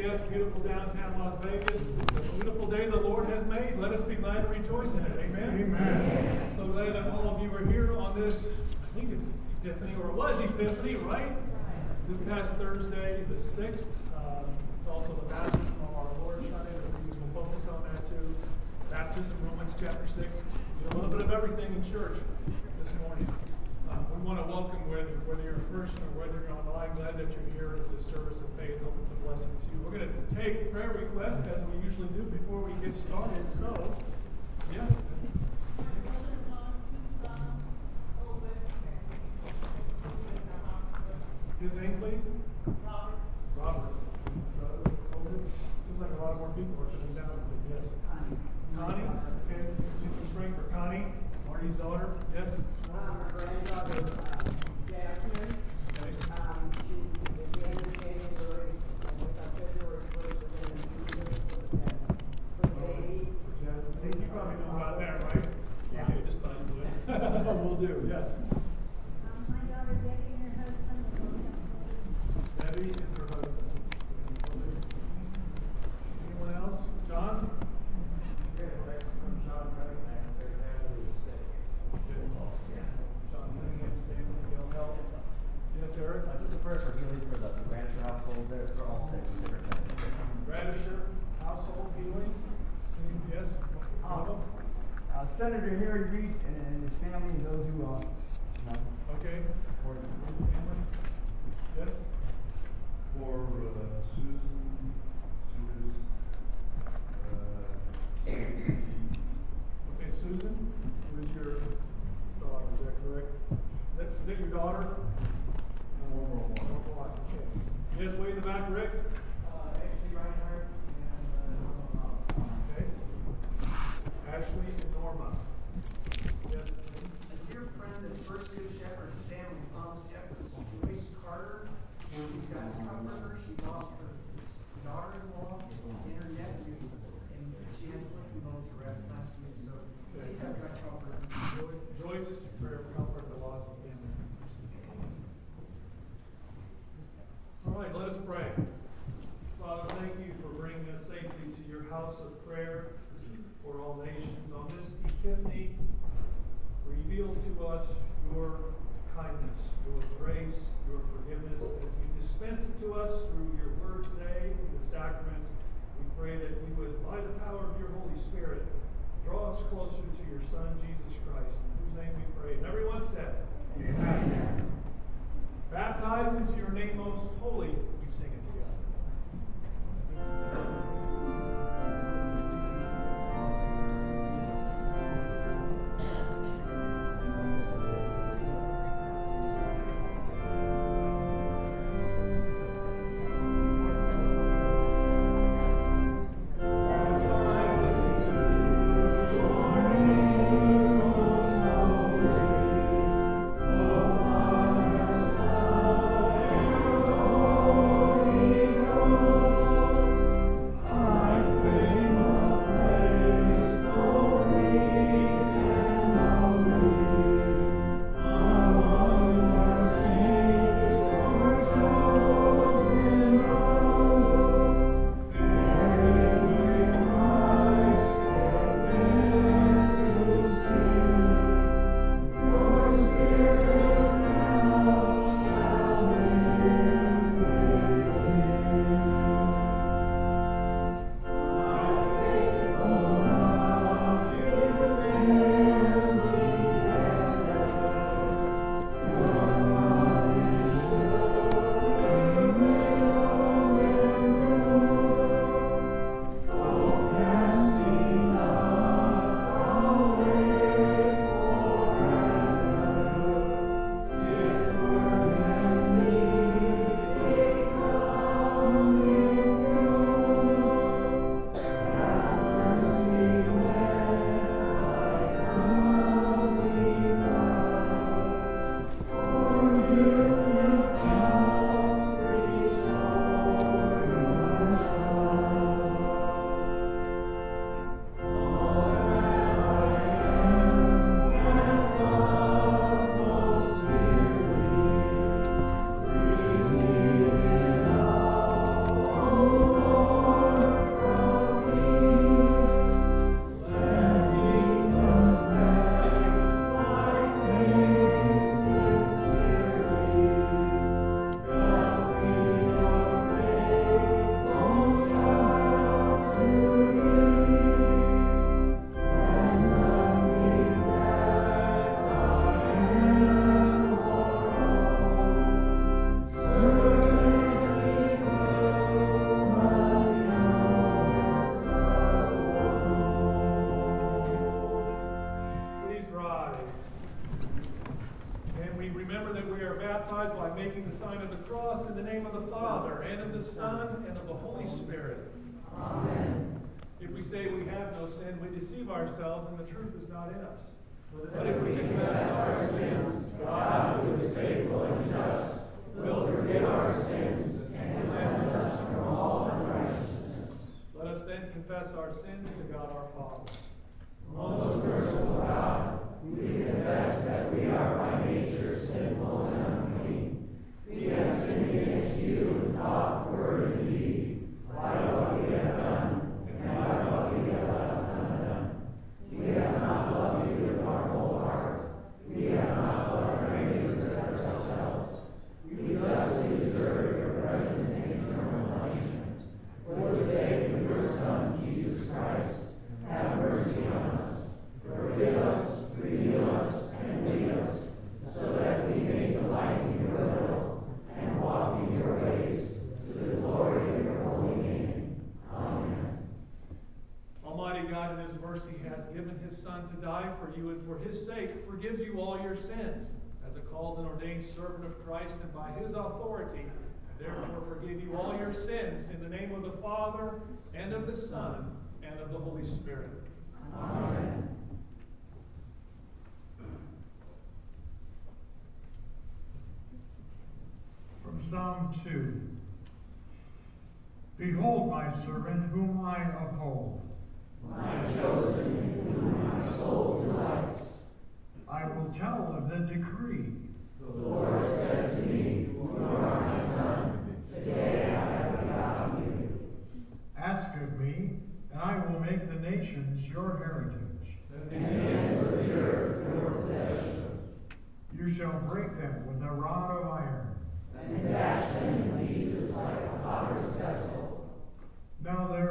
yes, beautiful downtown Las Vegas. The beautiful day the Lord has made. Let us be glad and rejoice in it. Amen. Amen. So glad that all of you are here on this, I think it's Epiphany, or it was Epiphany, right? This past Thursday, the 6th. Uh, it's also the baptism of our Lord Sunday. Will focus on that too. Baptism, Romans chapter 6. a little bit of everything in church this morning. Uh, we want to welcome whether, whether you're in person or whether you're online. Glad that you're here at this service of faith. Hope it's a blessing to you. We're going to take prayer requests as we usually do before we get started. So, yes. His name, please? Robert. Robert. Seems like a lot more people are coming down. Yes. Connie. Okay. From Spring for Connie. Marty's daughter. Yes. Um, her granddaughter, uh, Jasmine. Okay. Um, she, at the end of January, with our February first, we're gonna do this for the, for the baby. I think you probably know about that, right? Yeah. Okay, just thought you would. Will do, yes. Um, my daughter Debbie and her husband are going to Debbie and her husband. Anyone else? John? John Cunningham, Stanley, Gail Health. Yes, Eric? Uh, just a prayer for healing for the Radisher household, they're, they're all different things. Radisher household healing. Yes? Of? Uh, Senator Harry Reid and, and his family, and those who, uh, you know, Okay. support him. Family? Yes? For uh, Susan, Susan, uh, Okay, Susan, who is your daughter, is that correct? That's, is that your daughter? One more one. Normal life, okay. Yes, way in the back, Rick? Ashley Reinhardt and, uh, Okay. Ashley and Norma. Yes. a dear friend and first good shepherd, Stanley Thomas Jeffers, Joyce Carter. She's got to comfort her, she lost her daughter-in-law and her nephew, and she had to put them both to rest last week, so please have God comfort her. Joy- Joyce, prayer for comfort, the loss of family. All right, let us pray. Father, thank you for bringing us safely to your house of prayer for all nations. On this Epiphany, reveal to us your kindness, your grace, your forgiveness as you dispense it to us through your word today in the sacraments. We pray that we would, by the power of your Holy Spirit, draw us closer to your Son, Jesus Christ, in whose name we pray. And everyone said, Amen. Baptized into your name most holy, we sing sign of the cross, in the name of the Father, and of the Son, and of the Holy Spirit. Amen. If we say we have no sin, we deceive ourselves, and the truth is not in us. But if we confess our sins, God, who is faithful and just, will forgive our sins and cleanse us from all unrighteousness. Let us then confess our sins to God our Father. Most merciful God, we confess that we are by nature sinful and unclean. We have sinned against you in thought, word, and deed, by what we have done and by what we have left undone. We have not loved you with our whole heart. We have not loved our neighbors as ourselves. We justly deserve your present and eternal punishment. For the sake of your Son, Jesus Christ, have mercy on us. Forgive us, renew us, and lead us, so that we may delight in your will and walk in your ways, to the glory of your holy name. Amen. Almighty God, in His mercy, has given His Son to die for you, and for His sake forgives you all your sins. As a called and ordained servant of Christ, and by His authority, therefore forgive you all your sins, in the name of the Father, and of the Son, and of the Holy Spirit. Amen. From Psalm 2. Behold my servant whom I uphold. My chosen, in whom my soul delights. I will tell of the decree. The Lord said to me, You are my son. Today I have begotten you. Ask of me, and I will make the nations your heritage. And the ends of the earth your possession. You shall break them with a rod of iron. And dash them in pieces like a potter's vessel. Now there